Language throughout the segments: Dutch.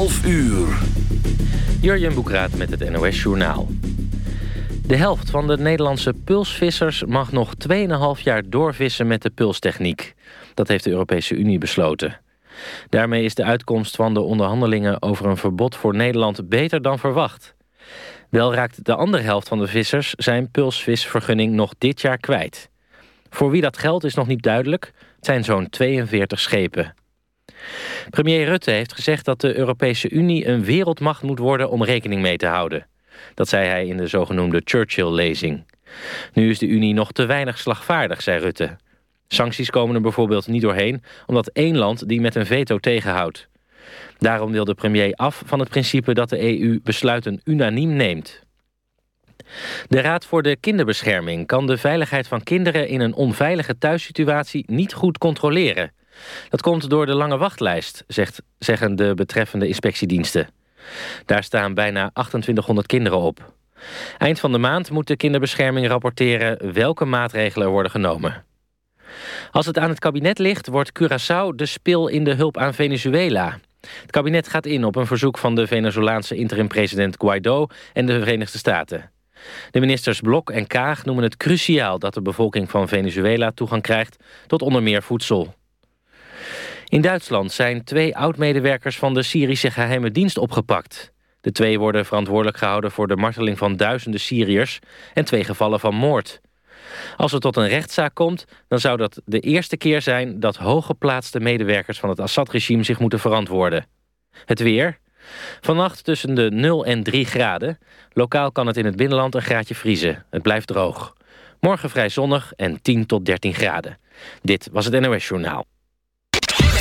12 uur. Jurjen Boekraat met het NOS Journaal. De helft van de Nederlandse pulsvissers mag nog 2,5 jaar doorvissen met de pulstechniek. Dat heeft de Europese Unie besloten. Daarmee is de uitkomst van de onderhandelingen over een verbod voor Nederland beter dan verwacht. Wel raakt de andere helft van de vissers zijn pulsvisvergunning nog dit jaar kwijt. Voor wie dat geldt is nog niet duidelijk. Het zijn zo'n 42 schepen. Premier Rutte heeft gezegd dat de Europese Unie een wereldmacht moet worden om rekening mee te houden. Dat zei hij in de zogenoemde Churchill-lezing. Nu is de Unie nog te weinig slagvaardig, zei Rutte. Sancties komen er bijvoorbeeld niet doorheen... omdat één land die met een veto tegenhoudt. Daarom wil de premier af van het principe dat de EU besluiten unaniem neemt. De Raad voor de Kinderbescherming kan de veiligheid van kinderen... in een onveilige thuissituatie niet goed controleren. Dat komt door de lange wachtlijst, zegt, zeggen de betreffende inspectiediensten. Daar staan bijna 2800 kinderen op. Eind van de maand moet de kinderbescherming rapporteren welke maatregelen er worden genomen. Als het aan het kabinet ligt, wordt Curaçao de spil in de hulp aan Venezuela. Het kabinet gaat in op een verzoek van de Venezolaanse interim-president Guaido en de Verenigde Staten. De ministers Blok en Kaag noemen het cruciaal dat de bevolking van Venezuela toegang krijgt tot onder meer voedsel. In Duitsland zijn twee oud-medewerkers van de Syrische geheime dienst opgepakt. De twee worden verantwoordelijk gehouden voor de marteling van duizenden Syriërs en twee gevallen van moord. Als er tot een rechtszaak komt, dan zou dat de eerste keer zijn dat hooggeplaatste medewerkers van het Assad-regime zich moeten verantwoorden. Het weer. Vannacht tussen de 0 en 3 graden. Lokaal kan het in het binnenland een graadje vriezen. Het blijft droog. Morgen vrij zonnig en 10 tot 13 graden. Dit was het NOS Journaal.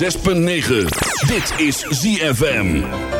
6.9. Dit is ZFM.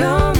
come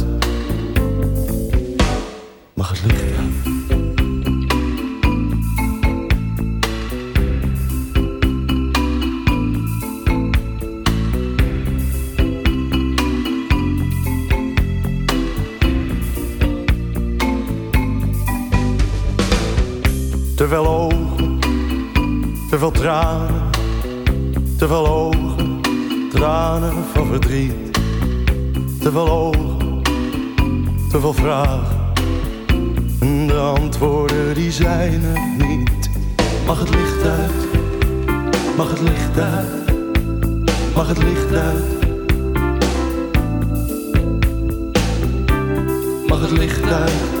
Te veel ogen, te veel tranen, te veel ogen, tranen van verdriet. Te veel ogen, te veel vragen, de antwoorden die zijn er niet. Mag het licht uit, mag het licht uit, mag het licht uit. Mag het licht uit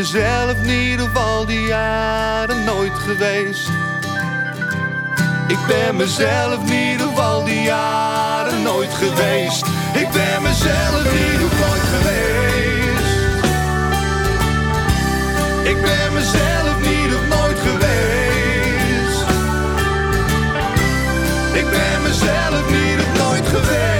Mezelf niet op al die jaren nooit geweest. Ik ben mezelf niet op al die jaren nooit geweest. Ik ben mezelf niet op nooit geweest. Ik ben mezelf niet op nooit geweest. Ik ben mezelf niet nooit geweest.